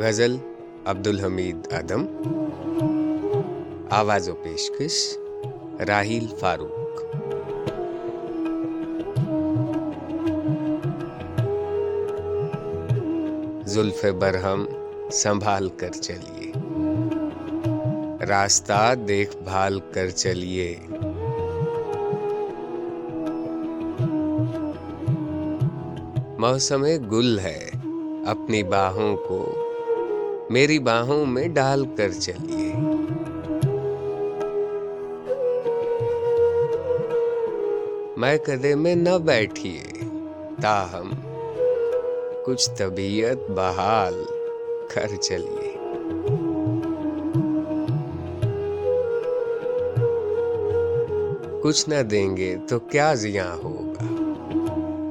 غزل عبد الحمید ادم آواز و پیشکش راہیل فاروق۔ زلف برہم سنبھال کر چلیے، راستہ دیکھ بھال کر چلیے۔ موسم گل ہے اپنی باہوں کو۔ میری باہوں میں ڈال کر چلیے۔ میں کدے میں نہ بیٹھیے۔ تاہم، کچھ طبیعت بحال کر چلیے۔ کچھ نہ دیں گے تو کیا زیاں ہوگا؟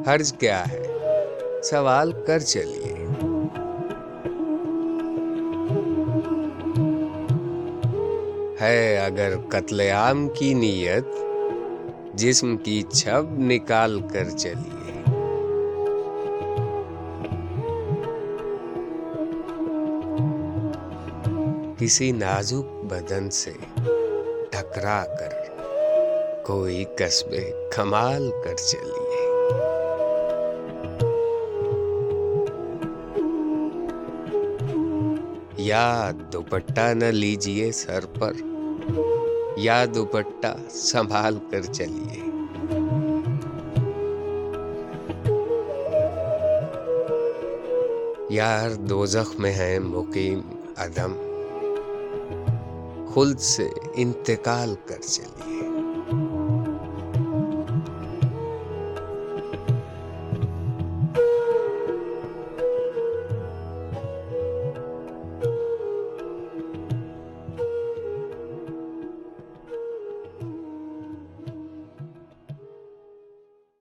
حرج کیا ہے؟ سوال کر چلیے۔ ہے اگر قتل عام کی نیت جسم کی چھب نکال کر چلیے کسی نازک بدن سے ٹکرا کر کوئی قصبے کمال کر چلیے یا دوپٹہ نہ لیجیے سر پر، یا دوپٹہ سنبھال کر چلیے۔ یار، دوزخ میں ہے مقیم عدم۔ خلد سے انتقال کر چلیے۔